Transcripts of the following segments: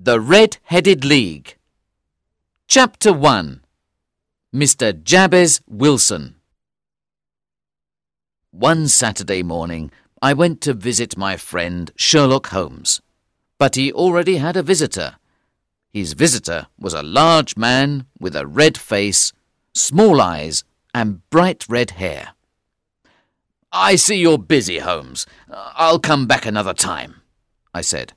The Red-Headed League Chapter 1 Mr. Jabez Wilson One Saturday morning, I went to visit my friend Sherlock Holmes, but he already had a visitor. His visitor was a large man with a red face, small eyes, and bright red hair. I see you're busy, Holmes. I'll come back another time, I said.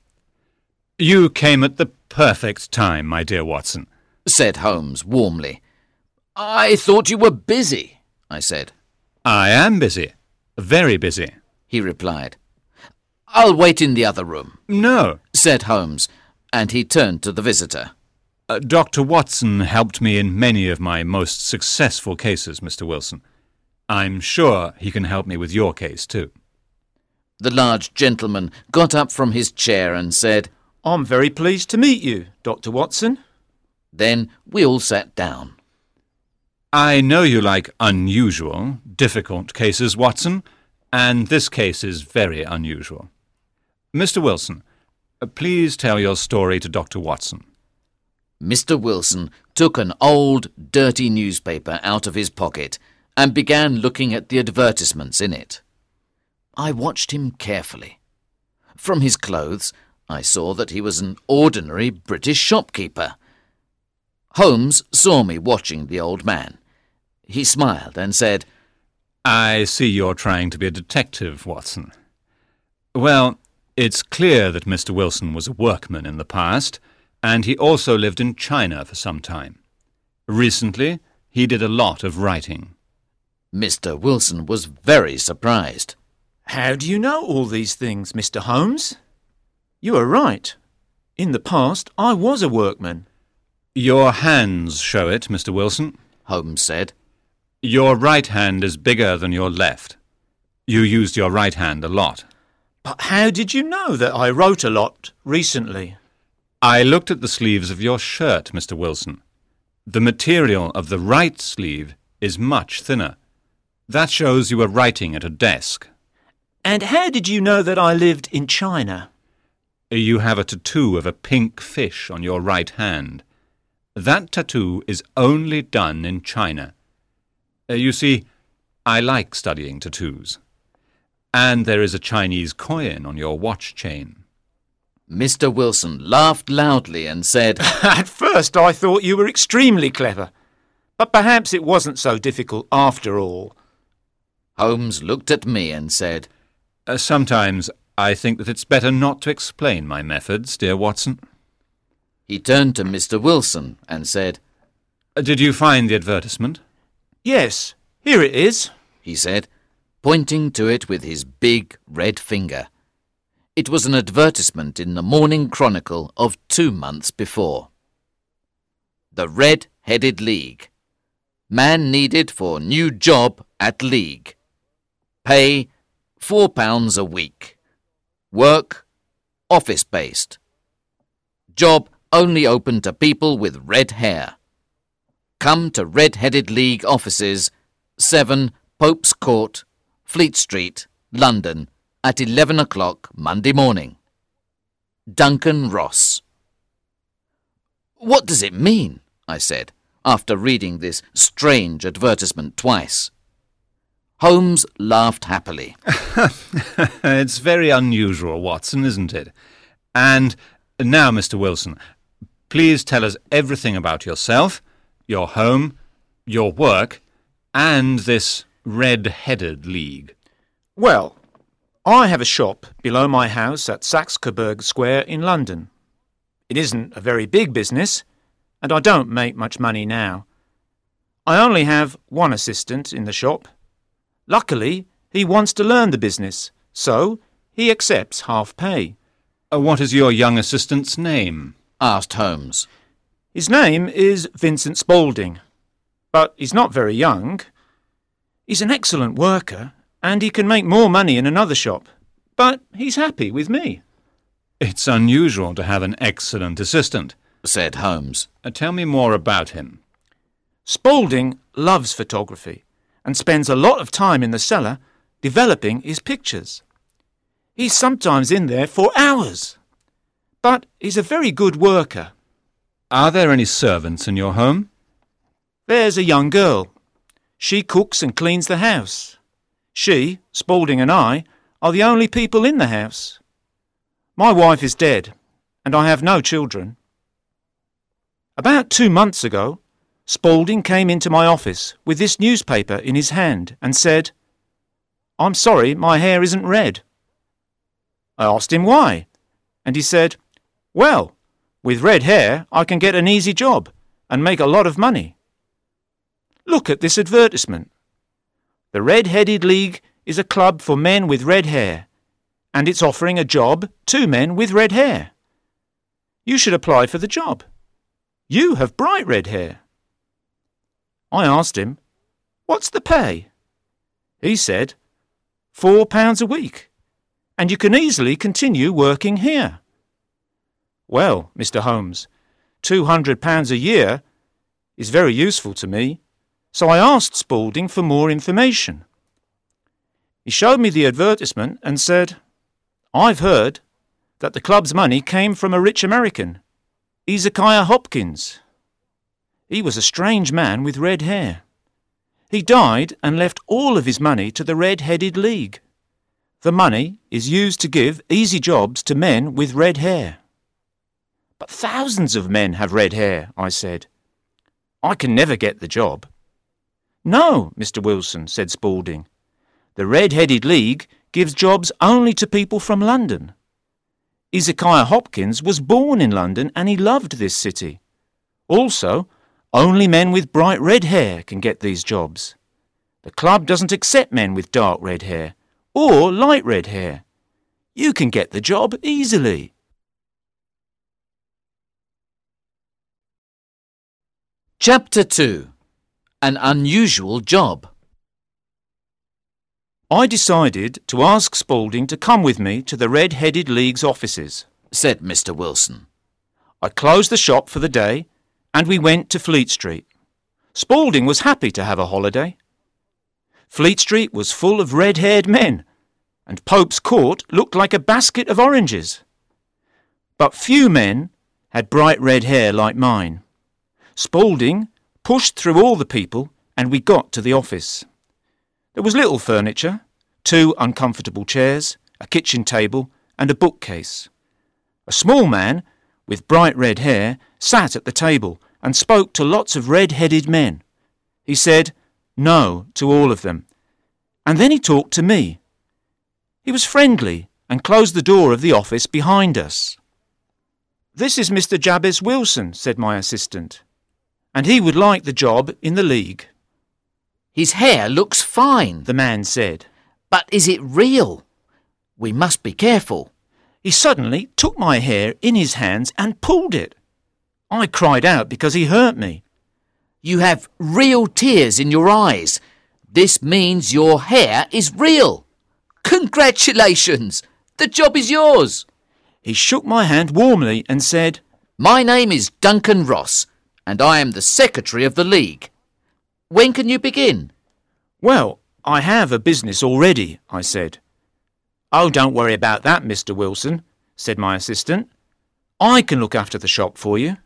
You came at the perfect time, my dear Watson, said Holmes warmly. I thought you were busy, I said. I am busy. Very busy, he replied. I'll wait in the other room. No, said Holmes, and he turned to the visitor. Uh, Dr. Watson helped me in many of my most successful cases, Mr. Wilson. I'm sure he can help me with your case, too. The large gentleman got up from his chair and said, I'm very pleased to meet you, Dr. Watson. Then we all sat down. I know you like unusual, difficult cases, Watson, and this case is very unusual. Mr. Wilson, uh, please tell your story to Dr. Watson. Mr. Wilson took an old, dirty newspaper out of his pocket and began looking at the advertisements in it. I watched him carefully. From his clothes, I saw that he was an ordinary British shopkeeper. Holmes saw me watching the old man. He smiled and said, I see you're trying to be a detective, Watson. Well, it's clear that Mr. Wilson was a workman in the past, and he also lived in China for some time. Recently, he did a lot of writing. Mr. Wilson was very surprised. How do you know all these things, Mr. Holmes? You are right. In the past, I was a workman. Your hands show it, Mr. Wilson, Holmes said. Your right hand is bigger than your left. You used your right hand a lot. But how did you know that I wrote a lot recently? I looked at the sleeves of your shirt, Mr. Wilson. The material of the right sleeve is much thinner. That shows you were writing at a desk. And how did you know that I lived in China? You have a tattoo of a pink fish on your right hand. That tattoo is only done in China. Uh, you see, I like studying tattoos. And there is a Chinese coin on your watch chain. Mr. Wilson laughed loudly and said, At first I thought you were extremely clever, but perhaps it wasn't so difficult after all. Holmes looked at me and said, uh, Sometimes I think that it's better not to explain my methods, dear Watson. He turned to Mr. Wilson and said, uh, Did you find the advertisement? Yes, here it is, he said, pointing to it with his big red finger. It was an advertisement in the Morning Chronicle of two months before. The Red-Headed League. Man needed for new job at League. Pay four pounds a week. Work, office based. Job only open to people with red hair. Come to Red Headed League offices, 7 Pope's Court, Fleet Street, London, at 11 o'clock Monday morning. Duncan Ross. What does it mean? I said, after reading this strange advertisement twice. Holmes laughed happily. it's very unusual, Watson, isn't it? And now, Mr. Wilson, please tell us everything about yourself, your home, your work, and this red-headed league. Well, I have a shop below my house at Saxe Coburg Square in London. It isn't a very big business, and I don't make much money now. I only have one assistant in the shop Luckily, he wants to learn the business, so he accepts half pay. Uh, what is your young assistant's name? asked Holmes. His name is Vincent Spaulding, but he's not very young. He's an excellent worker, and he can make more money in another shop, but he's happy with me. It's unusual to have an excellent assistant, said Holmes. Uh, tell me more about him. Spaulding loves photography and spends a lot of time in the cellar developing his pictures. He's sometimes in there for hours. But he's a very good worker. Are there any servants in your home? There's a young girl. She cooks and cleans the house. She, Spaulding, and I are the only people in the house. My wife is dead, and I have no children. About two months ago, Spaulding came into my office with this newspaper in his hand and said, I'm sorry my hair isn't red. I asked him why, and he said, Well, with red hair I can get an easy job and make a lot of money. Look at this advertisement. The Red Headed League is a club for men with red hair, and it's offering a job to men with red hair. You should apply for the job. You have bright red hair. I asked him, What's the pay? He said, Four pounds a week, and you can easily continue working here. Well, Mr. Holmes, two hundred pounds a year is very useful to me, so I asked Spaulding for more information. He showed me the advertisement and said, I've heard that the club's money came from a rich American, Ezekiah Hopkins. He was a strange man with red hair. He died and left all of his money to the Red Headed League. The money is used to give easy jobs to men with red hair. But thousands of men have red hair, I said. I can never get the job. No, Mr. Wilson, said Spaulding. The Red Headed League gives jobs only to people from London. Ezekiah Hopkins was born in London and he loved this city. Also, only men with bright red hair can get these jobs. The club doesn't accept men with dark red hair or light red hair. You can get the job easily. Chapter 2 An Unusual Job I decided to ask Spaulding to come with me to the Red Headed League's offices, said Mr. Wilson. I closed the shop for the day and we went to Fleet Street. Spaulding was happy to have a holiday. Fleet Street was full of red haired men, and Pope's Court looked like a basket of oranges. But few men had bright red hair like mine. Spaulding pushed through all the people, and we got to the office. There was little furniture, two uncomfortable chairs, a kitchen table, and a bookcase. A small man, with bright red hair, sat at the table and spoke to lots of red-headed men. He said no to all of them, and then he talked to me. He was friendly and closed the door of the office behind us. This is Mr. Jabez Wilson, said my assistant, and he would like the job in the league. His hair looks fine, the man said. But is it real? We must be careful. He suddenly took my hair in his hands and pulled it. I cried out because he hurt me. You have real tears in your eyes. This means your hair is real. Congratulations! The job is yours. He shook my hand warmly and said, My name is Duncan Ross, and I am the secretary of the League. When can you begin? Well, I have a business already, I said. Oh, don't worry about that, Mr. Wilson, said my assistant. I can look after the shop for you.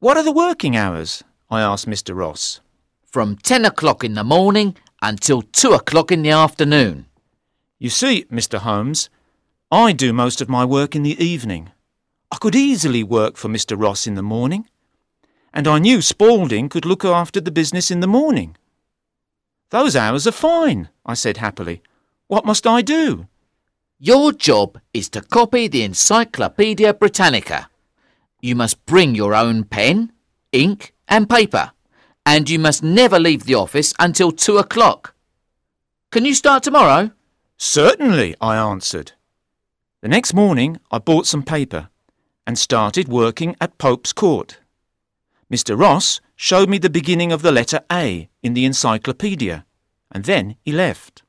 What are the working hours? I asked Mr. Ross. From ten o'clock in the morning until two o'clock in the afternoon. You see, Mr. Holmes, I do most of my work in the evening. I could easily work for Mr. Ross in the morning, and I knew Spaulding could look after the business in the morning. Those hours are fine, I said happily. What must I do? Your job is to copy the Encyclopaedia Britannica. You must bring your own pen, ink, and paper, and you must never leave the office until two o'clock. Can you start tomorrow? Certainly, I answered. The next morning I bought some paper and started working at Pope's Court. Mr. Ross showed me the beginning of the letter A in the encyclopedia, and then he left.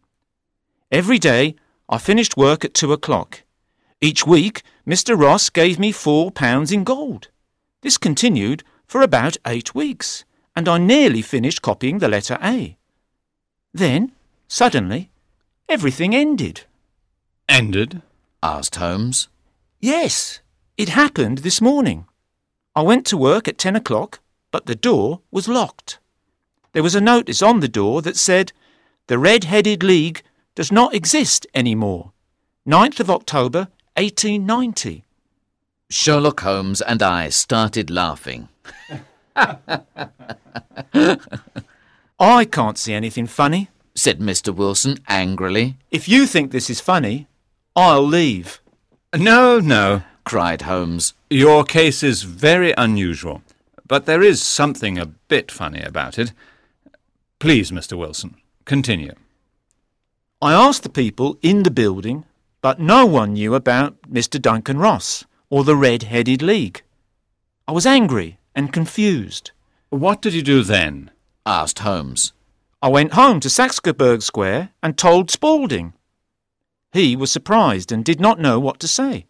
Every day I finished work at two o'clock. Each week Mr. Ross gave me four pounds in gold. This continued for about eight weeks, and I nearly finished copying the letter A. Then, suddenly, everything ended. Ended? asked Holmes. Yes, It happened this morning. I went to work at ten o'clock, but the door was locked. There was a notice on the door that said, The Red-Headed League does not exist anymore. 9th of October, 1890. Sherlock Holmes and I started laughing. I can't see anything funny. Said Mr. Wilson angrily. If you think this is funny, I'll leave. No, no. cried Holmes. Your case is very unusual, but there is something a bit funny about it. Please, Mr. Wilson, continue. I asked the people in the building, but no one knew about Mr. Duncan Ross or the Red-Headed League. I was angry and confused. What did you do then? asked Holmes. I went home to Saxe-Coburg Square and told Spaulding. He was surprised and did not know what to say.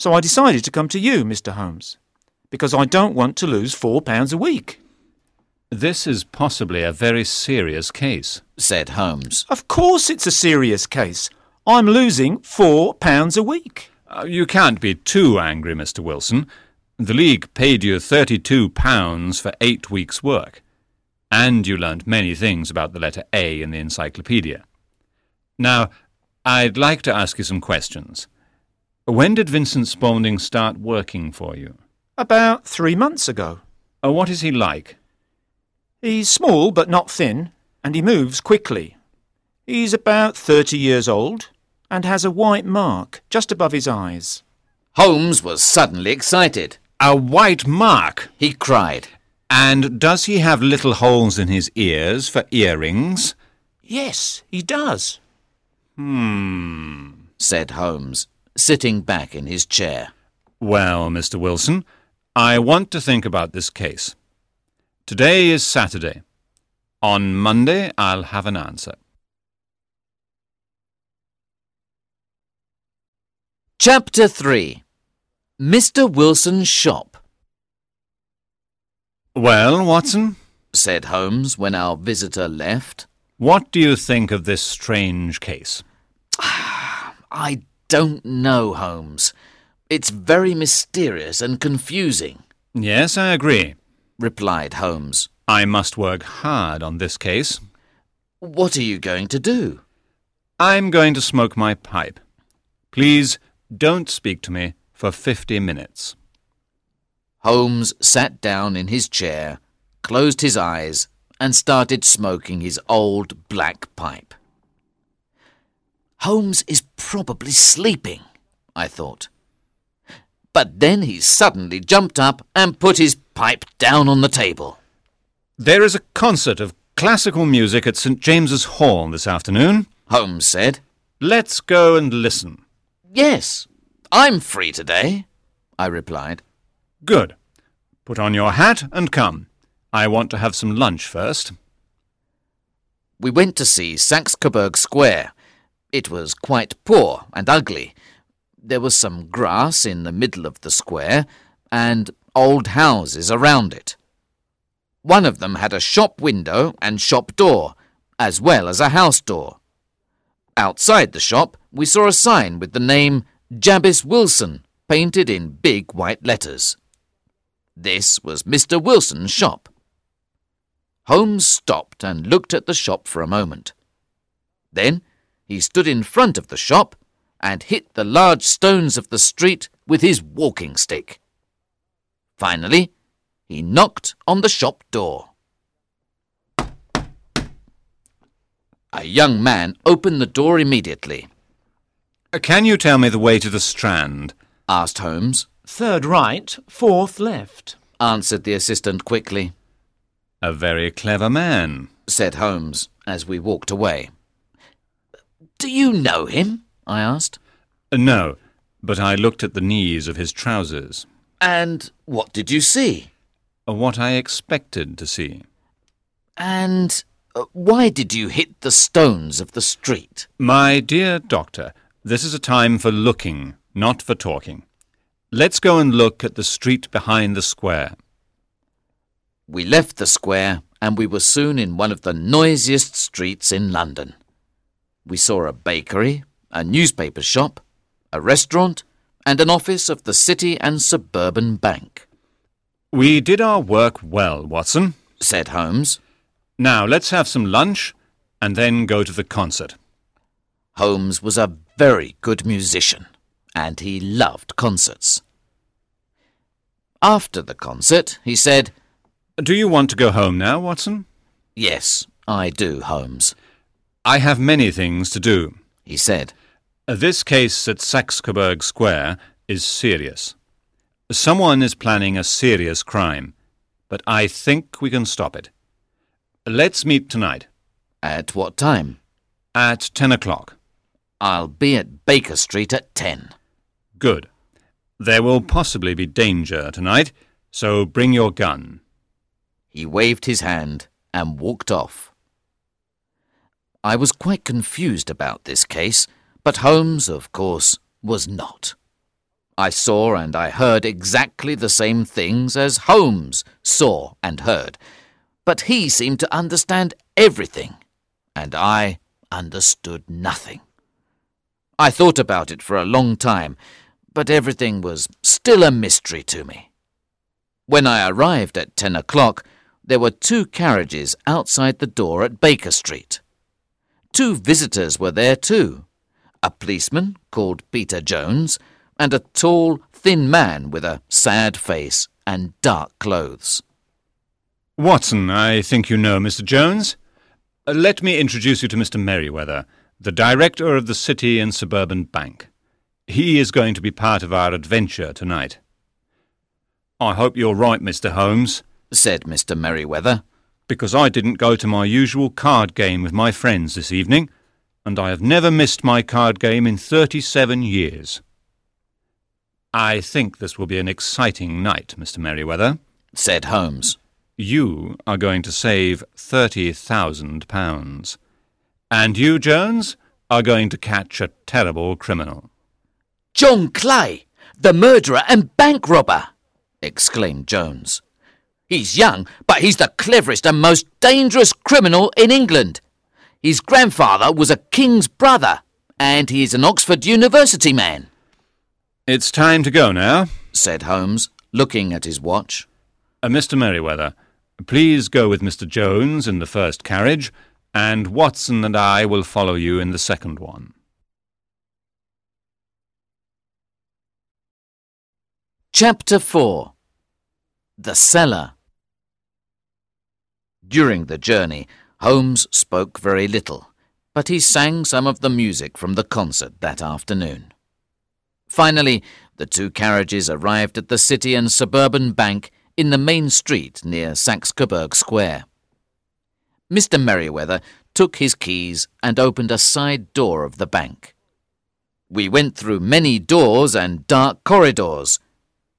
So I decided to come to you, Mr. Holmes, because I don't want to lose four pounds a week. This is possibly a very serious case. said Holmes. Of course it's a serious case. I'm losing four pounds a week. Uh, you can't be too angry, Mr. Wilson. The League paid you £32 for eight weeks' work, and you learnt many things about the letter A in the encyclopedia. Now, I'd like to ask you some questions. When did Vincent Spaulding start working for you? About three months ago. Uh, what is he like? He's small but not thin, and he moves quickly. He's about thirty years old and has a white mark just above his eyes. Holmes was suddenly excited. A white mark! He cried. And does he have little holes in his ears for earrings? Yes, he does. Hmm. said Holmes, sitting back in his chair. Well, Mr. Wilson, I want to think about this case. Today is Saturday. On Monday, I'll have an answer. Chapter 3 Mr. Wilson's Shop, Well, Watson, said Holmes when our visitor left. what do you think of this strange case? I don't know, Holmes. It's very mysterious and confusing, Yes, I agree. Replied Holmes. I must work hard on this case. What are you going to do? I'm going to smoke my pipe. Please don't speak to me for 50 minutes. Holmes sat down in his chair, closed his eyes, and started smoking his old black pipe. Holmes is probably sleeping, I thought. But then he suddenly jumped up and put his pipe down on the table. There is a concert of classical music at St. James's Hall this afternoon. Holmes said, Let's go and listen. Yes, I'm free today, I replied. Good. Put on your hat and come. I want to have some lunch first. We went to see Saxe-Coburg Square. It was quite poor and ugly. There was some grass in the middle of the square and old houses around it. One of them had a shop window and shop door, as well as a house door. Outside the shop, we saw a sign with the name Jabez Wilson painted in big white letters. This was Mr. Wilson's shop. Holmes stopped and looked at the shop for a moment. Then he stood in front of the shop and hit the large stones of the street with his walking stick. Finally, he knocked on the shop door. A young man opened the door immediately, Uh, Can you tell me the way to the Strand? asked Holmes, Third right, fourth left. answered the assistant quickly, A very clever man. said Holmes as we walked away. Do you know him? I asked. Uh, No, but I looked at the knees of his trousers. And what did you see? Uh, What I expected to see. And uh, why did you hit the stones of the street? My dear doctor, this is a time for looking, not for talking. Let's go and look at the street behind the square. We left the square and we were soon in one of the noisiest streets in London. We saw a bakery, a newspaper shop, a restaurant, and an office of the City and Suburban Bank, We did our work well, Watson. said Holmes. Now let's have some lunch and then go to the concert. Holmes was a very good musician, and he loved concerts. After the concert, he said, Do you want to go home now, Watson? Yes, I do, Holmes, I have many things to do. he said. This case at Saxe-Coburg Square is serious. Someone is planning a serious crime, but I think we can stop it. Let's meet tonight At what time? at ten o'clock. I'll be at Baker Street at ten. Good. There will possibly be danger tonight, so bring your gun. He waved his hand and walked off. I was quite confused about this case, but Holmes, of course, was not. I saw and I heard exactly the same things as Holmes saw and heard, but he seemed to understand everything, and I understood nothing. I thought about it for a long time, but everything was still a mystery to me. When I arrived at ten o'clock, there were two carriages outside the door at Baker Street. Two visitors were there too a policeman called Peter Jones, and a tall, thin man with a sad face and dark clothes. Watson, I think you know Mr. Jones. Uh, Let me introduce you to Mr. Merriweather, the director of the City and Suburban Bank. He is going to be part of our adventure tonight. I hope you're right, Mr. Holmes, said Mr. Merriweather. because I didn't go to my usual card game with my friends this evening, and I have never missed my card game in thirty-seven years. I think this will be an exciting night, Mr. Merriweather. said Holmes. You are going to save thirty thousand pounds. And you, Jones, are going to catch a terrible criminal. John Clay, the murderer and bank robber! exclaimed Jones. He's young, but he's the cleverest and most dangerous criminal in England. His grandfather was a king's brother, and he is an Oxford University man, It's time to go now. said Holmes, looking at his watch. Uh, Mr. Merriweather, please go with Mr. Jones in the first carriage, and Watson and I will follow you in the second one. Chapter 4 The Cellar During the journey, Holmes spoke very little, but he sang some of the music from the concert that afternoon. Finally, the two carriages arrived at the City and Suburban Bank in the main street near Saxe-Coburg Square. Mr. Merriweather took his keys and opened a side door of the bank. We went through many doors and dark corridors.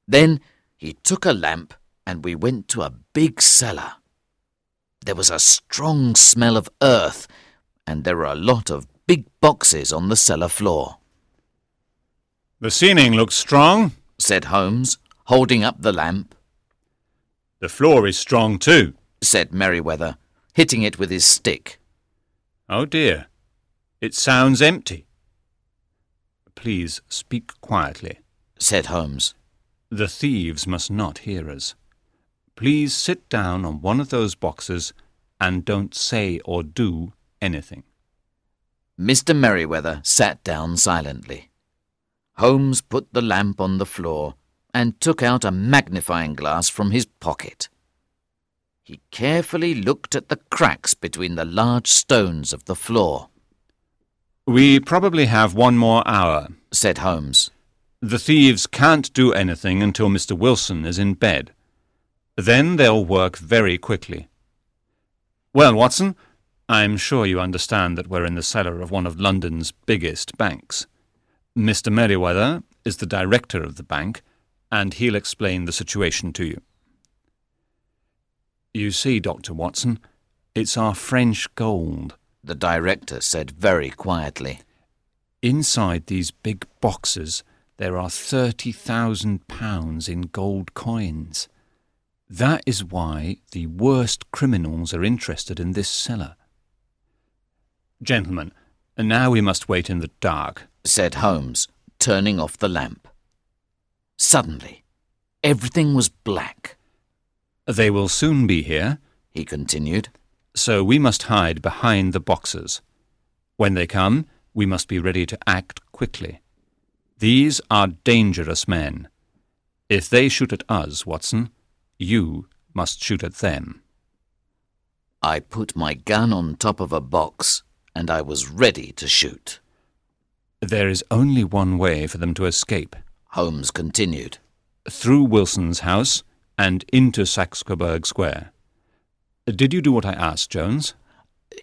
Then he took a lamp and we went to a big cellar. There was a strong smell of earth, and there were a lot of big boxes on the cellar floor, The ceiling looks strong. said Holmes, holding up the lamp, The floor is strong too. said Merriweather, hitting it with his stick. Oh dear, it sounds empty. Please speak quietly. said Holmes. The thieves must not hear us. Please sit down on one of those boxes and don't say or do anything. Mr. Merriweather sat down silently. Holmes put the lamp on the floor and took out a magnifying glass from his pocket. He carefully looked at the cracks between the large stones of the floor, We probably have one more hour. said Holmes. The thieves can't do anything until Mr. Wilson is in bed. Then they'll work very quickly. Well, Watson, I'm sure you understand that we're in the cellar of one of London's biggest banks. Mr. Merriweather is the director of the bank, and he'll explain the situation to you. You see, Dr. Watson, it's our French gold. The director said very quietly. Inside these big boxes, there are thirty thousand pounds in gold coins. That is why the worst criminals are interested in this cellar. Gentlemen, now we must wait in the dark. said Holmes, turning off the lamp. Suddenly, everything was black, They will soon be here, he continued. so we must hide behind the boxes. When they come, we must be ready to act quickly. These are dangerous men. If they shoot at us, Watson, you must shoot at them. I put my gun on top of a box and I was ready to shoot. There is only one way for them to escape Holmes continued. through Wilson's house and into Saxe Coburg Square. Did you do what I asked, Jones?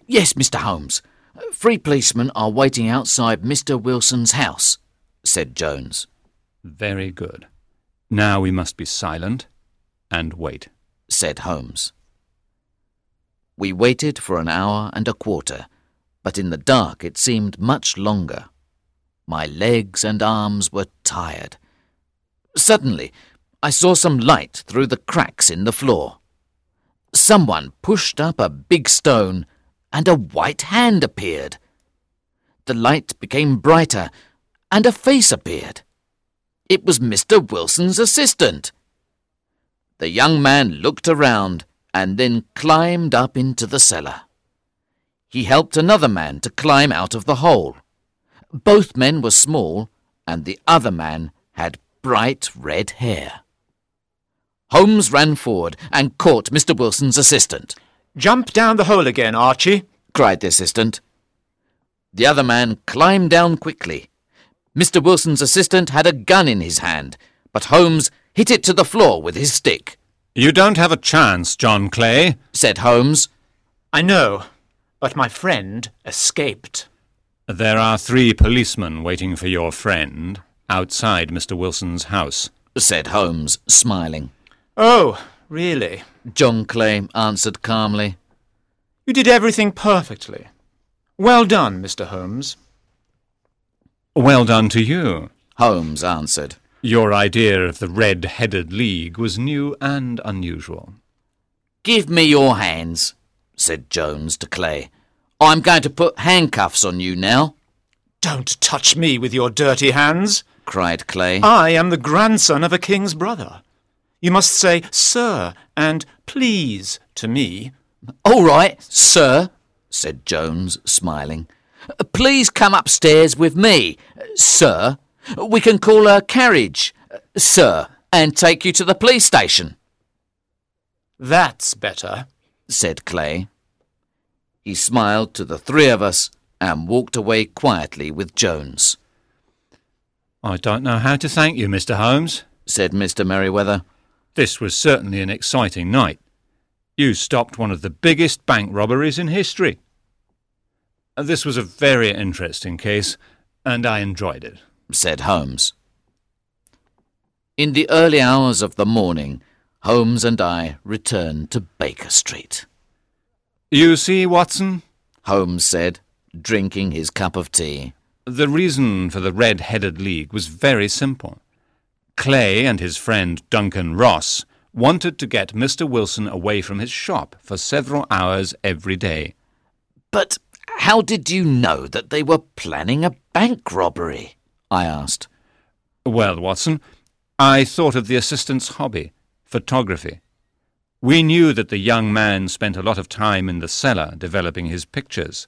Yes, Mr. Holmes. Three policemen are waiting outside Mr. Wilson's house, said Jones. Very good. Now we must be silent and wait. said Holmes. We waited for an hour and a quarter, but in the dark it seemed much longer. My legs and arms were tired. Suddenly, I saw some light through the cracks in the floor. Someone pushed up a big stone, and a white hand appeared. The light became brighter, and a face appeared. It was Mr. Wilson's assistant. The young man looked around and then climbed up into the cellar. He helped another man to climb out of the hole. Both men were small, and the other man had bright red hair. Holmes ran forward and caught Mr. Wilson's assistant, Jump down the hole again, Archie. cried the assistant. The other man climbed down quickly. Mr. Wilson's assistant had a gun in his hand, but Holmes hit it to the floor with his stick. You don't have a chance, John Clay. Said Holmes. I know, but my friend escaped. There are three policemen waiting for your friend outside Mr. Wilson's house. said Holmes, smiling. Oh, really? John Clay answered calmly. You did everything perfectly. Well done, Mr. Holmes. Well done to you. Holmes answered. Your idea of the red-headed league was new and unusual. Give me your hands, said Jones to Clay. I'm going to put handcuffs on you now, Don't touch me with your dirty hands. cried Clay. I am the grandson of a king's brother. You must say sir and please to me. All right, sir, said Jones, smiling. Please come upstairs with me, sir. We can call a carriage, sir, and take you to the police station, That's better. said Clay. He smiled to the three of us and walked away quietly with Jones, I don't know how to thank you, Mr. Holmes. said Mr. Merriweather. This was certainly an exciting night. You stopped one of the biggest bank robberies in history. This was a very interesting case, and I enjoyed it. Said Holmes. In the early hours of the morning, Holmes and I returned to Baker Street. You see, Watson, Holmes said, drinking his cup of tea. the reason for the Red-Headed League was very simple. Clay and his friend Duncan Ross wanted to get Mr. Wilson away from his shop for several hours every day. But how did you know that they were planning a bank robbery? I asked. Well, Watson, I thought of the assistant's hobby, photography. We knew that the young man spent a lot of time in the cellar developing his pictures.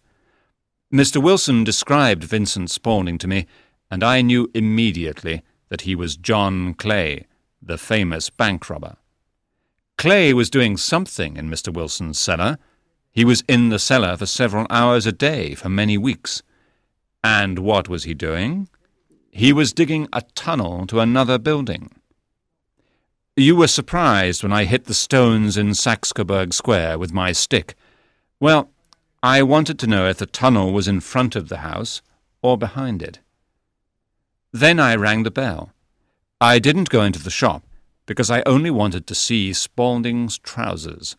Mr. Wilson described Vincent Spaulding to me, and I knew immediately that he was John Clay, the famous bank robber. Clay was doing something in Mr. Wilson's cellar. He was in the cellar for several hours a day for many weeks. And what was he doing? He was digging a tunnel to another building. You were surprised when I hit the stones in Saxe Square with my stick. Well, I wanted to know if the tunnel was in front of the house or behind it. Then I rang the bell. I didn't go into the shop because I only wanted to see Spaulding's trousers.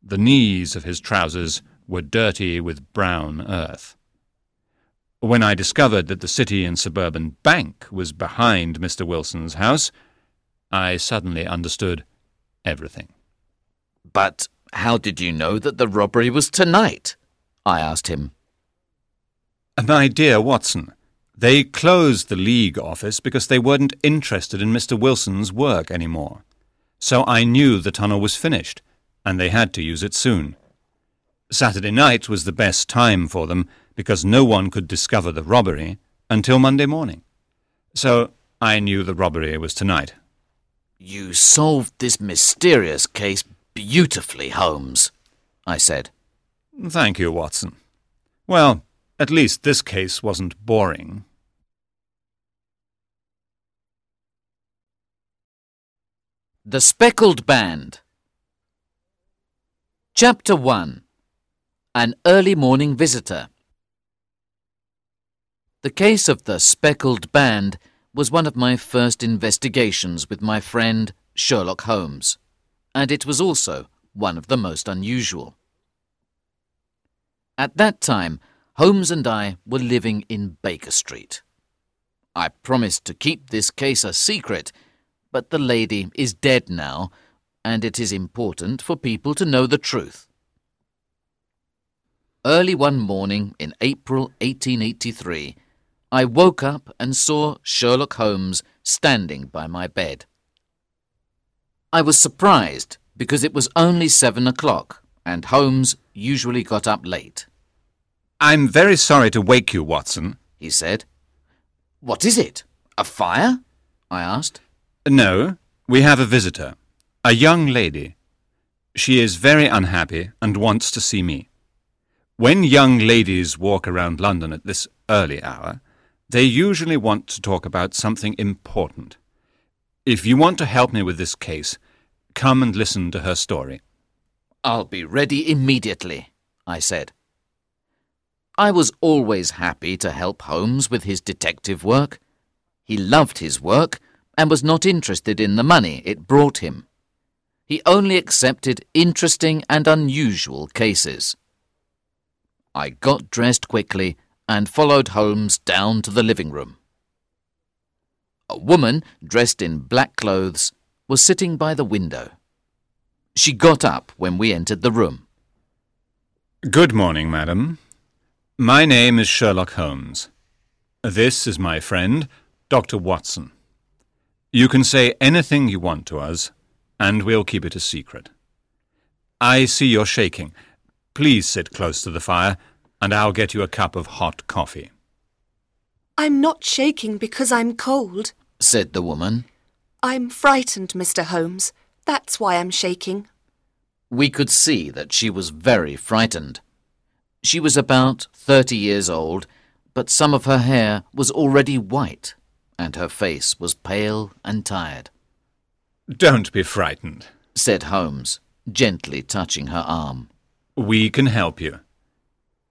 The knees of his trousers were dirty with brown earth. When I discovered that the City and Suburban Bank was behind Mr. Wilson's house, I suddenly understood everything. But how did you know that the robbery was tonight? I asked him. Uh, my dear Watson, They closed the League office because they weren't interested in Mr. Wilson's work anymore. So I knew the tunnel was finished, and they had to use it soon. Saturday night was the best time for them because no one could discover the robbery until Monday morning. So I knew the robbery was tonight. You solved this mysterious case beautifully, Holmes, I said. Thank you, Watson. Well, at least this case wasn't boring. The Speckled Band Chapter 1 An Early Morning Visitor The case of the Speckled Band was one of my first investigations with my friend Sherlock Holmes, and it was also one of the most unusual. At that time, Holmes and I were living in Baker Street. I promised to keep this case a secret, but the lady is dead now, and it is important for people to know the truth. Early one morning in April 1883, I woke up and saw Sherlock Holmes standing by my bed. I was surprised because it was only seven o'clock, and Holmes usually got up late. I'm very sorry to wake you, Watson, he said. What is it? A fire? I asked. No, we have a visitor, a young lady. She is very unhappy and wants to see me. When young ladies walk around London at this early hour, they usually want to talk about something important. If you want to help me with this case, come and listen to her story. I'll be ready immediately, I said. I was always happy to help Holmes with his detective work. He loved his work and was not interested in the money it brought him. He only accepted interesting and unusual cases. I got dressed quickly and followed Holmes down to the living room. A woman, dressed in black clothes, was sitting by the window. She got up when we entered the room. Good morning, madam. My name is Sherlock Holmes. This is my friend, Dr. Watson. You can say anything you want to us, and we'll keep it a secret. I see you're shaking. Please sit close to the fire and I'll get you a cup of hot coffee. I'm not shaking because I'm cold, said the woman. I'm frightened, Mr. Holmes. That's why I'm shaking. We could see that she was very frightened. She was about thirty years old, but some of her hair was already white, and her face was pale and tired. Don't be frightened, said Holmes, gently touching her arm. We can help you.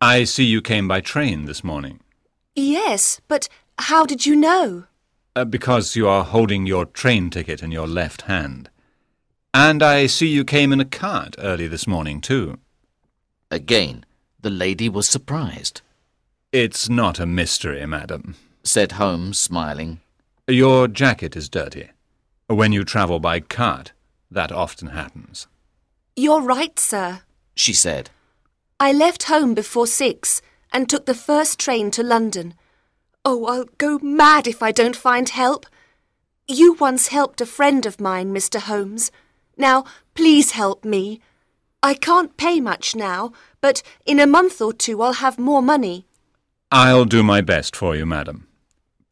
I see you came by train this morning. Yes, but how did you know? Uh, because you are holding your train ticket in your left hand. And I see you came in a cart early this morning, too. Again, the lady was surprised. It's not a mystery, madam, said Holmes, smiling. Your jacket is dirty. When you travel by cart, that often happens. You're right, sir, she said. I left home before six and took the first train to London. Oh, I'll go mad if I don't find help. You once helped a friend of mine, Mr. Holmes. Now, please help me. I can't pay much now, but in a month or two I'll have more money. I'll do my best for you, madam.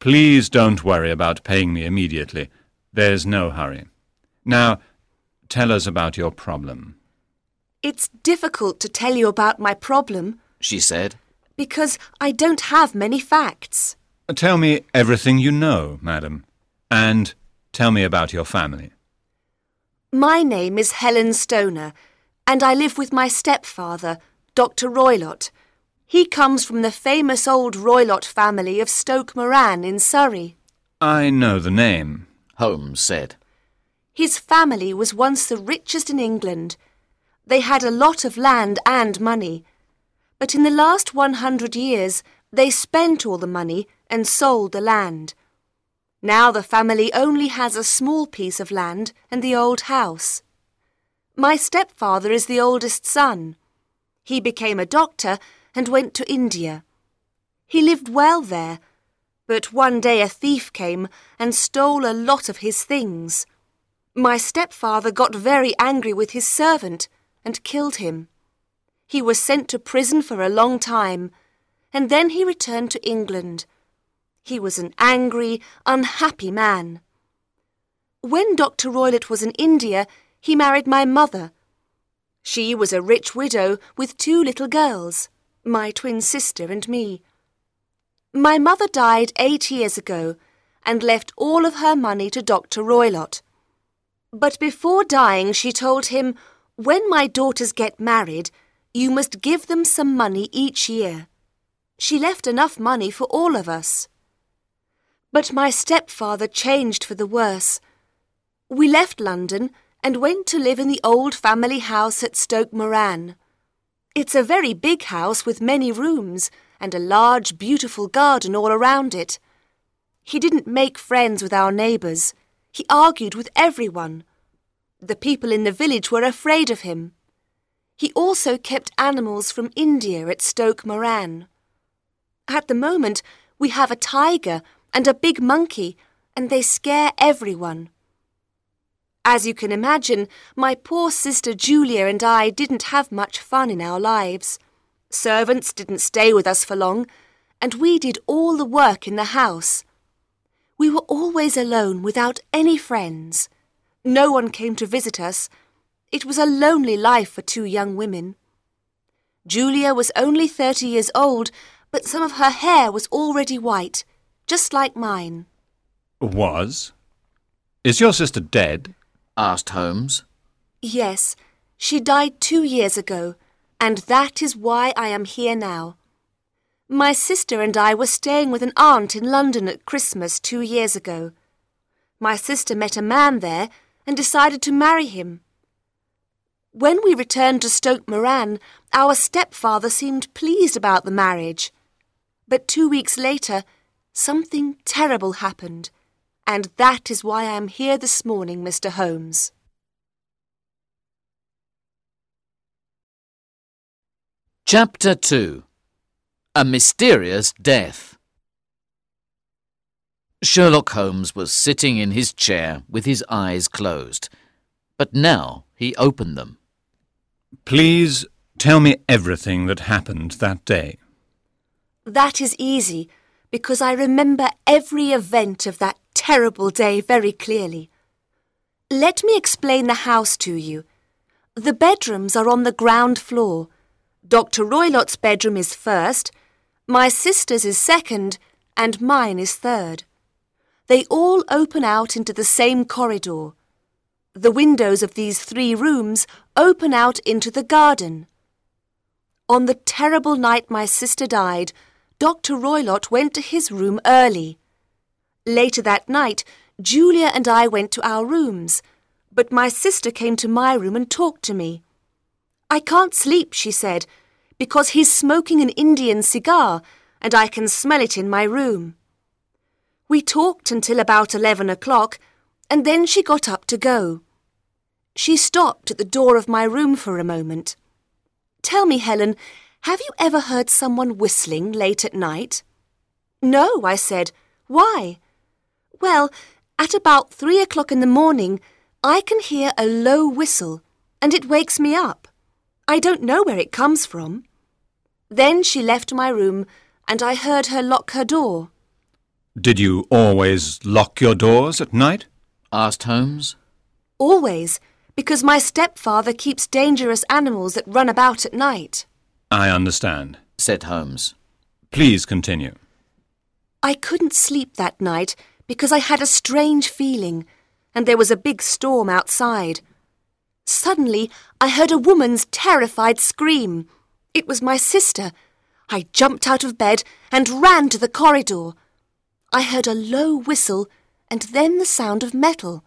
Please don't worry about paying me immediately. There's no hurry. Now, tell us about your problem. It's difficult to tell you about my problem, she said, because I don't have many facts. Tell me everything you know, madam, and tell me about your family. My name is Helen Stoner, and I live with my stepfather, Dr. Roylott. He comes from the famous old Roylott family of Stoke Moran in Surrey. I know the name, Holmes said. His family was once the richest in England. They had a lot of land and money. But in the last 100 years, they spent all the money and sold the land. Now the family only has a small piece of land and the old house. My stepfather is the oldest son. He became a doctor and went to India. He lived well there, But one day a thief came and stole a lot of his things. My stepfather got very angry with his servant and killed him. He was sent to prison for a long time, and then he returned to England. He was an angry, unhappy man. When Dr. Roylott was in India, he married my mother. She was a rich widow with two little girls, my twin sister and me. My mother died eight years ago and left all of her money to Dr. Roylott. But before dying, she told him, When my daughters get married, you must give them some money each year. She left enough money for all of us. But my stepfather changed for the worse. We left London and went to live in the old family house at Stoke Moran. It's a very big house with many rooms and a large, beautiful garden all around it. He didn't make friends with our neighbours. He argued with everyone. The people in the village were afraid of him. He also kept animals from India at Stoke Moran. At the moment, we have a tiger and a big monkey, and they scare everyone. As you can imagine, my poor sister Julia and I didn't have much fun in our lives. Servants didn't stay with us for long, and we did all the work in the house. We were always alone without any friends. No one came to visit us. It was a lonely life for two young women. Julia was only thirty years old, but some of her hair was already white, just like mine. Was? Is your sister dead? asked Holmes. Yes, she died two years ago, and that is why I am here now. My sister and I were staying with an aunt in London at Christmas two years ago. My sister met a man there and decided to marry him. When we returned to Stoke Moran, our stepfather seemed pleased about the marriage. But two weeks later, something terrible happened, and that is why I am here this morning, Mr. Holmes. Chapter 2 A Mysterious Death Sherlock Holmes was sitting in his chair with his eyes closed, but now he opened them. Please tell me everything that happened that day. That is easy, because I remember every event of that terrible day very clearly. Let me explain the house to you. The bedrooms are on the ground floor. Dr. Roylott's bedroom is first, my sister's is second, and mine is third. They all open out into the same corridor. The windows of these three rooms open out into the garden. On the terrible night my sister died, Dr. Roylott went to his room early. Later that night, Julia and I went to our rooms, but my sister came to my room and talked to me. I can't sleep, she said, because he's smoking an Indian cigar and I can smell it in my room. We talked until about eleven o'clock and then she got up to go. She stopped at the door of my room for a moment. Tell me, Helen, have you ever heard someone whistling late at night? No, I said. Why? Well, at about three o'clock in the morning, I can hear a low whistle, and it wakes me up. I don't know where it comes from. Then she left my room, and I heard her lock her door. Did you always lock your doors at night? asked Holmes. Always, because my stepfather keeps dangerous animals that run about at night. I understand, said Holmes. Please continue. I couldn't sleep that night because I had a strange feeling, and there was a big storm outside. Suddenly, I heard a woman's terrified scream. It was my sister. I jumped out of bed and ran to the corridor. I heard a low whistle and then the sound of metal.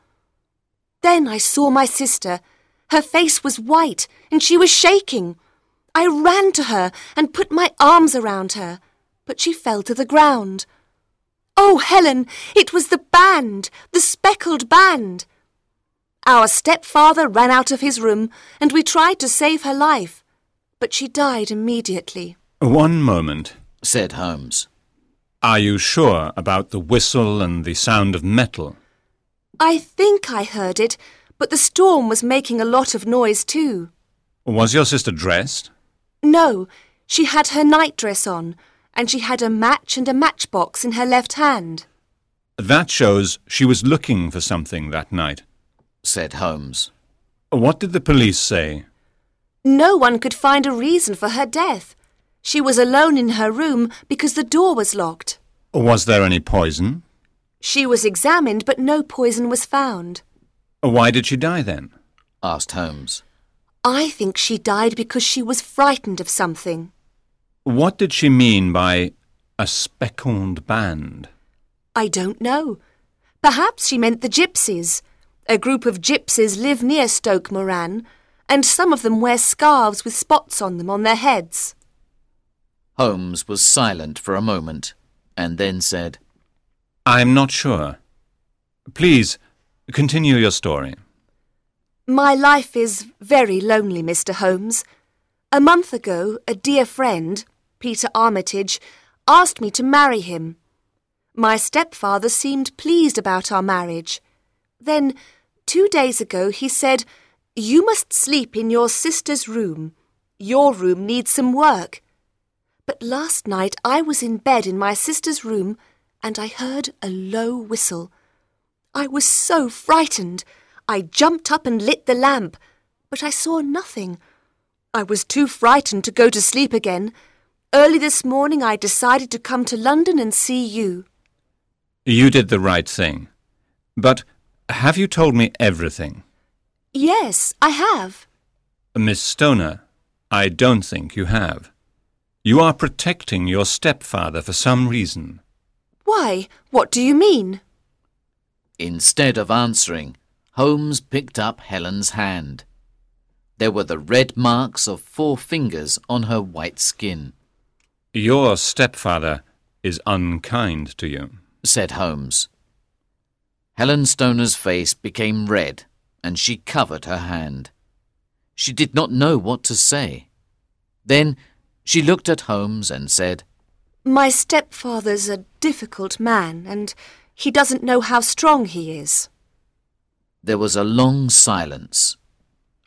Then I saw my sister. Her face was white and she was shaking. I ran to her and put my arms around her, but she fell to the ground. Oh, Helen, it was the band, the speckled band. Our stepfather ran out of his room and we tried to save her life, but she died immediately. One moment, said Holmes. Are you sure about the whistle and the sound of metal? I think I heard it, but the storm was making a lot of noise too. Was your sister dressed? No, she had her nightdress on, and she had a match and a matchbox in her left hand. That shows she was looking for something that night. said Holmes. What did the police say? No one could find a reason for her death. She was alone in her room because the door was locked. Was there any poison? She was examined, but no poison was found. Why did she die then? asked Holmes. I think she died because she was frightened of something. What did she mean by a speckled band? I don't know. Perhaps she meant the gypsies. A group of gypsies live near Stoke Moran, and some of them wear scarves with spots on them on their heads. Holmes was silent for a moment and then said, I'm not sure. Please, continue your story. My life is very lonely, Mr. Holmes. A month ago, a dear friend, Peter Armitage, asked me to marry him. My stepfather seemed pleased about our marriage. Then, two days ago, he said, You must sleep in your sister's room. Your room needs some work. But last night I was in bed in my sister's room and I heard a low whistle. I was so frightened. I jumped up and lit the lamp, but I saw nothing. I was too frightened to go to sleep again. Early this morning I decided to come to London and see you. You did the right thing. But have you told me everything? Yes, I have. Miss Stoner, I don't think you have. You are protecting your stepfather for some reason. Why, what do you mean? Instead of answering, Holmes picked up Helen's hand. There were the red marks of four fingers on her white skin, Your stepfather is unkind to you. said Holmes. Helen Stoner's face became red and she covered her hand. She did not know what to say. Then she looked at Holmes and said, My stepfather's a difficult man, and he doesn't know how strong he is. There was a long silence,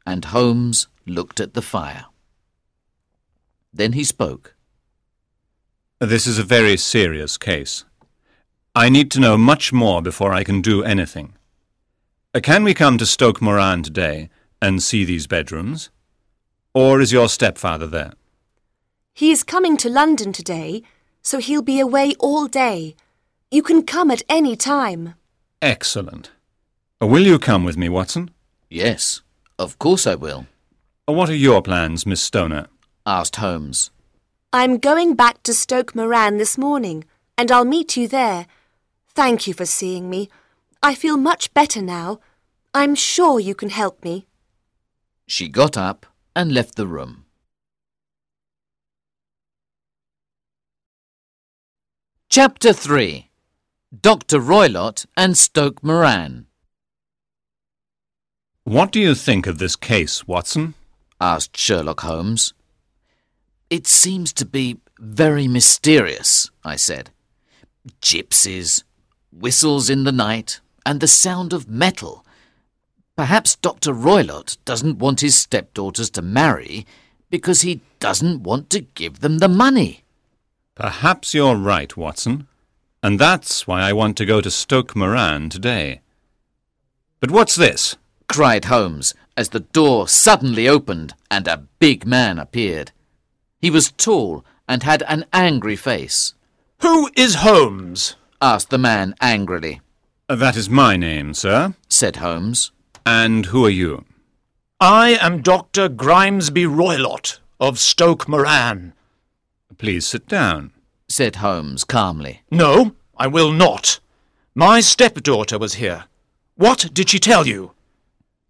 and Holmes looked at the fire. Then he spoke. This is a very serious case. I need to know much more before I can do anything. Uh, Can we come to Stoke Moran today and see these bedrooms? Or is your stepfather there? He is coming to London today, so he'll be away all day. You can come at any time. Excellent. Uh, Will you come with me, Watson? Yes, of course I will, Uh, What are your plans, Miss Stoner? asked Holmes. I'm going back to Stoke Moran this morning, and I'll meet you there. Thank you for seeing me. I feel much better now. I'm sure you can help me. She got up and left the room. Chapter 3 Dr. Roylott and Stoke Moran What do you think of this case, Watson? asked Sherlock Holmes. It seems to be very mysterious, I said. Gypsies, whistles in the night, and the sound of metal. Perhaps Dr. Roylott doesn't want his stepdaughters to marry because he doesn't want to give them the money. Perhaps you're right, Watson. And that's why I want to go to Stoke Moran today. But what's this? cried Holmes as the door suddenly opened and a big man appeared. He was tall and had an angry face. Who is Holmes? asked the man angrily. Uh, That is my name, sir. said Holmes. And who are you? I am Dr. Grimesby Roylott of Stoke Moran. Please sit down. said Holmes calmly. No, I will not. My stepdaughter was here. What did she tell you?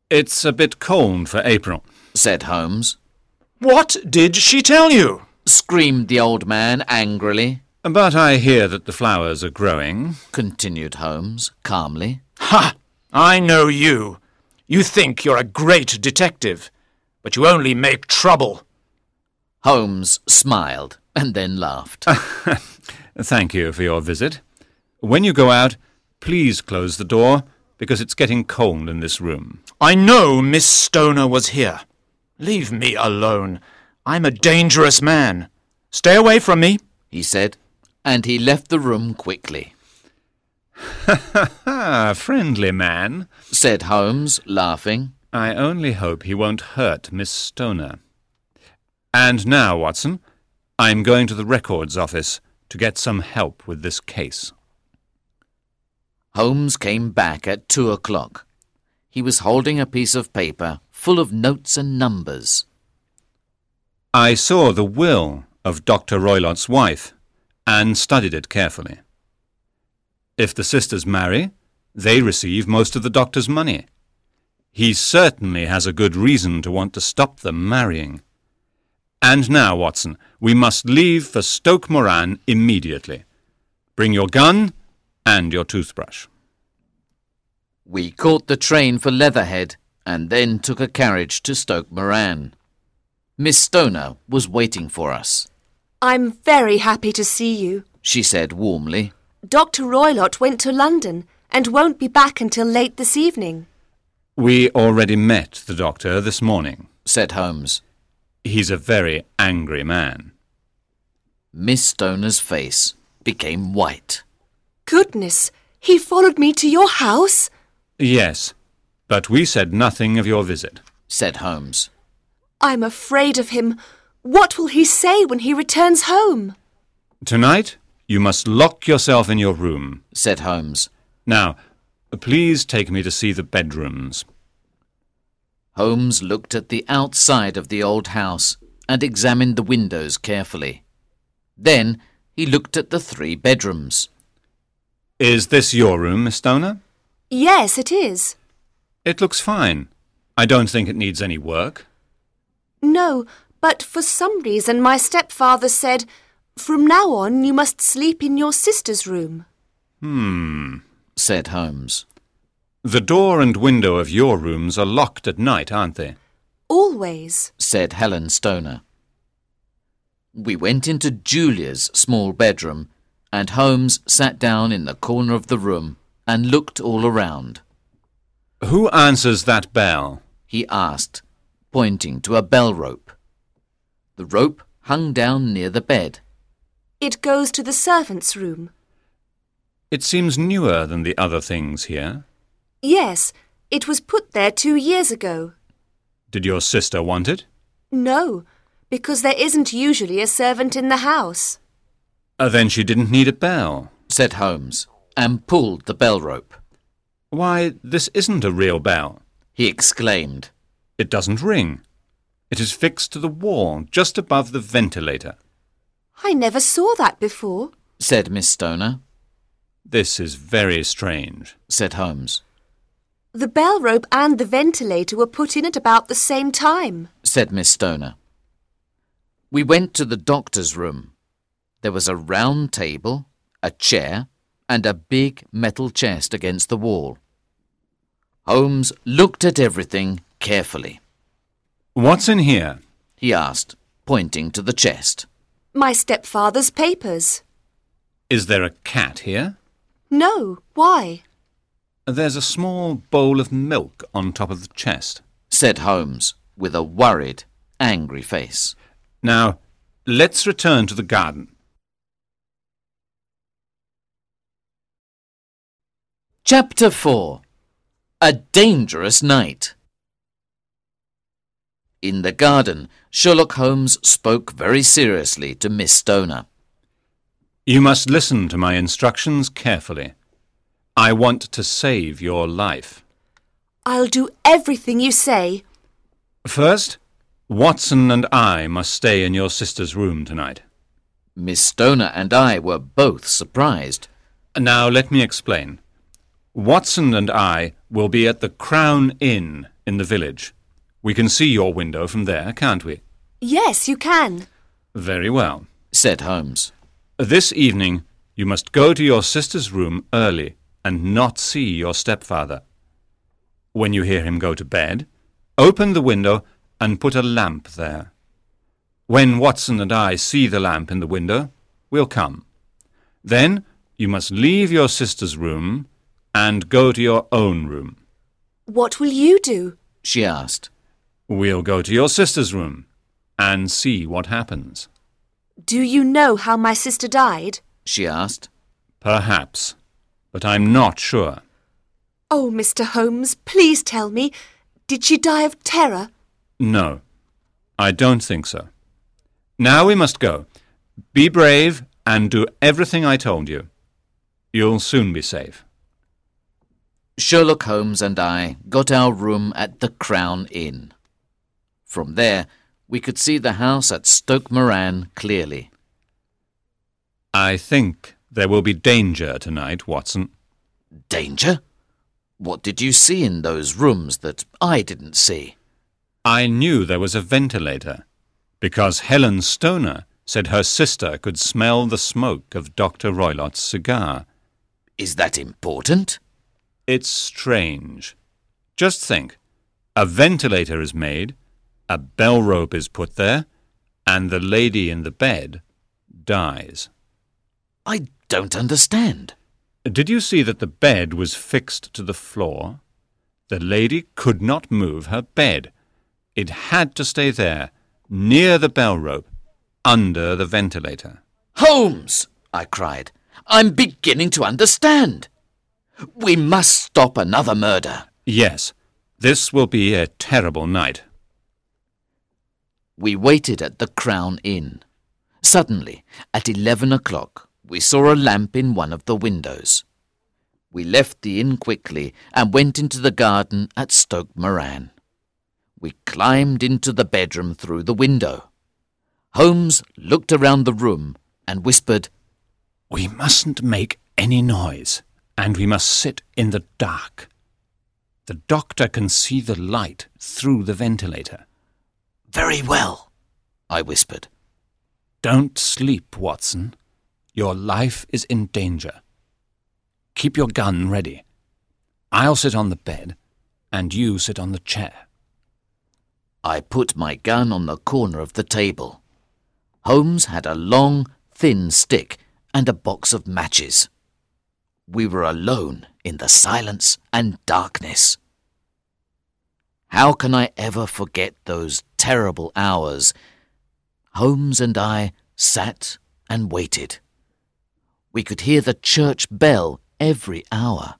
It's a bit cold for April. said Holmes. What did she tell you? Screamed the old man angrily. But I hear that the flowers are growing. Continued Holmes calmly. Ha! I know you. You think you're a great detective, but you only make trouble. Holmes smiled and then laughed. Thank you for your visit. When you go out, please close the door, because it's getting cold in this room. I know Miss Stoner was here. Leave me alone. I'm a dangerous man. Stay away from me. he said, and he left the room quickly. Ah, friendly man. Said Holmes, laughing. I only hope he won't hurt Miss Stoner. And now, Watson, I'm going to the records office to get some help with this case. Holmes came back at two o'clock. He was holding a piece of paper full of notes and numbers. I saw the will of Dr. Roylott's wife and studied it carefully. If the sisters marry, they receive most of the doctor's money. He certainly has a good reason to want to stop them marrying. And now, Watson, we must leave for Stoke Moran immediately. Bring your gun and your toothbrush. We caught the train for Leatherhead and then took a carriage to Stoke Moran. Miss Stoner was waiting for us. I'm very happy to see you. She said warmly. Dr. Roylott went to London and won't be back until late this evening. We already met the doctor this morning. said Holmes. He's a very angry man. Miss Stoner's face became white. Goodness, he followed me to your house? Yes, but we said nothing of your visit. said Holmes. I'm afraid of him. What will he say when he returns home? Tonight, you must lock yourself in your room. said Holmes. Now, please take me to see the bedrooms. Holmes looked at the outside of the old house and examined the windows carefully. Then he looked at the three bedrooms. Is this your room, Miss Stoner? Yes, it is. It looks fine. I don't think it needs any work. No, but for some reason my stepfather said, From now on you must sleep in your sister's room. Hmm. said Holmes. The door and window of your rooms are locked at night, aren't they? Always. said Helen Stoner. We went into Julia's small bedroom, and Holmes sat down in the corner of the room and looked all around. Who answers that bell? He asked, pointing to a bell rope. The rope hung down near the bed. It goes to the servants' room. It seems newer than the other things here. Yes, it was put there two years ago. Did your sister want it? No, because there isn't usually a servant in the house. Uh, then she didn't need a bell. said Holmes, and pulled the bell rope. Why, this isn't a real bell. He exclaimed. It doesn't ring. It is fixed to the wall just above the ventilator. I never saw that before. said Miss Stoner, This is very strange. said Holmes, The bell rope and the ventilator were put in at about the same time. said Miss Stoner. We went to the doctor's room. There was a round table, a chair, and a big metal chest against the wall. Holmes looked at everything carefully. What's in here? He asked, pointing to the chest. My stepfather's papers. Is there a cat here? No, why? There's a small bowl of milk on top of the chest. said Holmes, with a worried, angry face. Now, let's return to the garden. Chapter 4 A Dangerous Night In the garden, Sherlock Holmes spoke very seriously to Miss Stoner. You must listen to my instructions carefully. I want to save your life. I'll do everything you say. First, Watson and I must stay in your sister's room tonight. Miss Stoner and I were both surprised. Now, let me explain. Watson and I will be at the Crown Inn in the village. We can see your window from there, can't we? Yes, you can. Very well. said Holmes. This evening, you must go to your sister's room early and not see your stepfather. When you hear him go to bed, open the window and put a lamp there. When Watson and I see the lamp in the window, we'll come. Then you must leave your sister's room and go to your own room. What will you do? she asked. We'll go to your sister's room and see what happens. Do you know how my sister died? she asked. Perhaps, but I'm not sure. Oh, Mr. Holmes, please tell me. Did she die of terror? No, I don't think so. Now we must go. Be brave and do everything I told you. You'll soon be safe. Sherlock Holmes and I got our room at the Crown Inn. From there, we could see the house at Stoke Moran clearly. I think there will be danger tonight, Watson. Danger? What did you see in those rooms that I didn't see? I knew there was a ventilator because Helen Stoner said her sister could smell the smoke of Dr. Roylott's cigar. Is that important? It's strange. Just think. A ventilator is made, a bell rope is put there, and the lady in the bed dies. I don't understand. Did you see that the bed was fixed to the floor? The lady could not move her bed. It had to stay there, near the bell rope, under the ventilator. Holmes! I cried. I'm beginning to understand. We must stop another murder. Yes, this will be a terrible night. We waited at the Crown Inn. Suddenly, at eleven o'clock, we saw a lamp in one of the windows. We left the inn quickly and went into the garden at Stoke Moran. We climbed into the bedroom through the window. Holmes looked around the room and whispered, We mustn't make any noise, and we must sit in the dark. The doctor can see the light through the ventilator. Very well, I whispered. Don't sleep, Watson. Your life is in danger. Keep your gun ready. I'll sit on the bed, and you sit on the chair. I put my gun on the corner of the table. Holmes had a long, thin stick and a box of matches. We were alone in the silence and darkness. How can I ever forget those terrible hours? Holmes and I sat and waited. We could hear the church bell every hour.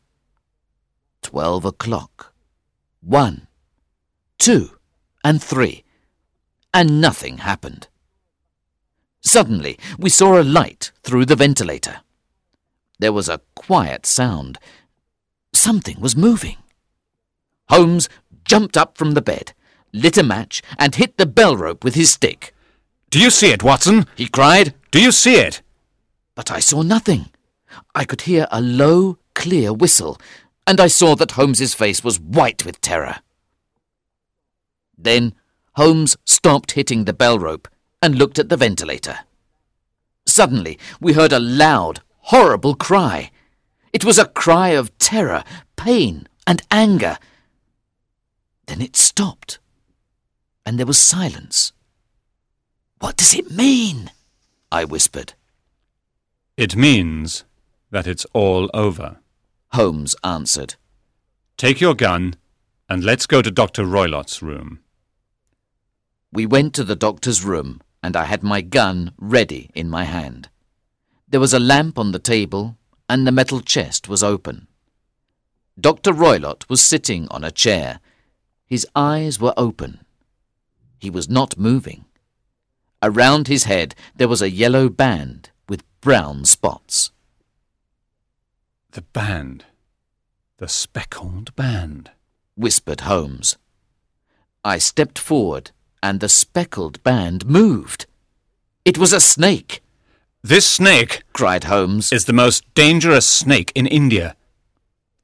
Twelve o'clock. One. Two. And three. And nothing happened. Suddenly, we saw a light through the ventilator. There was a quiet sound. Something was moving. Holmes jumped up from the bed, lit a match, and hit the bell rope with his stick. Do you see it, Watson? He cried, Do you see it? But I saw nothing. I could hear a low, clear whistle, and I saw that Holmes's face was white with terror. Then Holmes stopped hitting the bell rope and looked at the ventilator. Suddenly, we heard a loud, horrible cry. It was a cry of terror, pain, and anger. Then it stopped, and there was silence. What does it mean? I whispered. It means that it's all over. Holmes answered. Take your gun and let's go to Dr. Roylott's room. We went to the doctor's room, and I had my gun ready in my hand. There was a lamp on the table, and the metal chest was open. Dr. Roylott was sitting on a chair. His eyes were open. He was not moving. Around his head there was a yellow band brown spots. The band. The speckled band. whispered Holmes. I stepped forward, and the speckled band moved. It was a snake, This snake cried Holmes. is the most dangerous snake in India.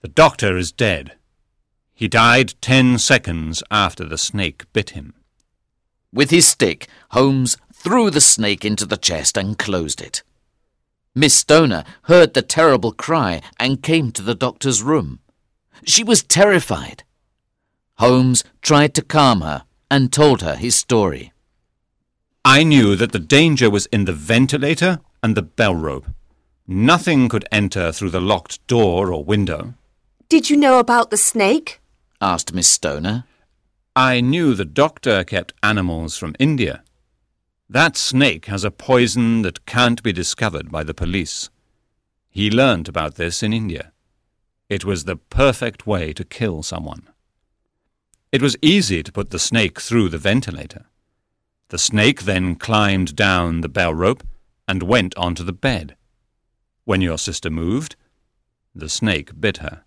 The doctor is dead. He died ten seconds after the snake bit him. With his stick, Holmes threw the snake into the chest and closed it. Miss Stoner heard the terrible cry and came to the doctor's room. She was terrified. Holmes tried to calm her and told her his story. I knew that the danger was in the ventilator and the bell rope. Nothing could enter through the locked door or window. Did you know about the snake? asked Miss Stoner. I knew the doctor kept animals from India. That snake has a poison that can't be discovered by the police. He learnt about this in India. It was the perfect way to kill someone. It was easy to put the snake through the ventilator. The snake then climbed down the bell rope and went onto the bed. When your sister moved, the snake bit her.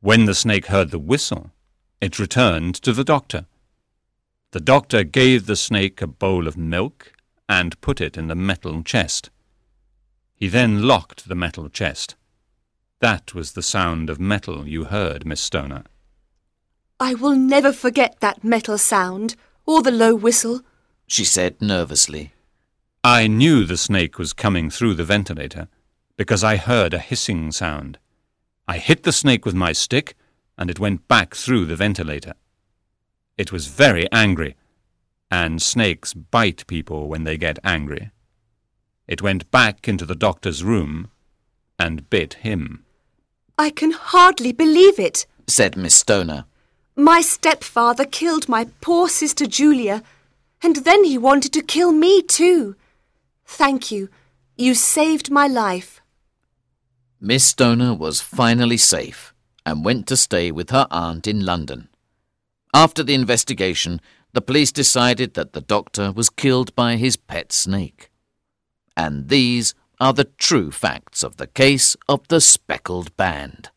When the snake heard the whistle, it returned to the doctor. The doctor gave the snake a bowl of milk and put it in the metal chest. He then locked the metal chest. That was the sound of metal you heard, Miss Stoner. I will never forget that metal sound or the low whistle. She said nervously. I knew the snake was coming through the ventilator because I heard a hissing sound. I hit the snake with my stick, and it went back through the ventilator. It was very angry, and snakes bite people when they get angry. It went back into the doctor's room and bit him. I can hardly believe it, said Miss Stoner. My stepfather killed my poor sister Julia, and then he wanted to kill me too. Thank you. You saved my life. Miss Stoner was finally safe and went to stay with her aunt in London. After the investigation, the police decided that the doctor was killed by his pet snake. And these are the true facts of the case of the speckled band.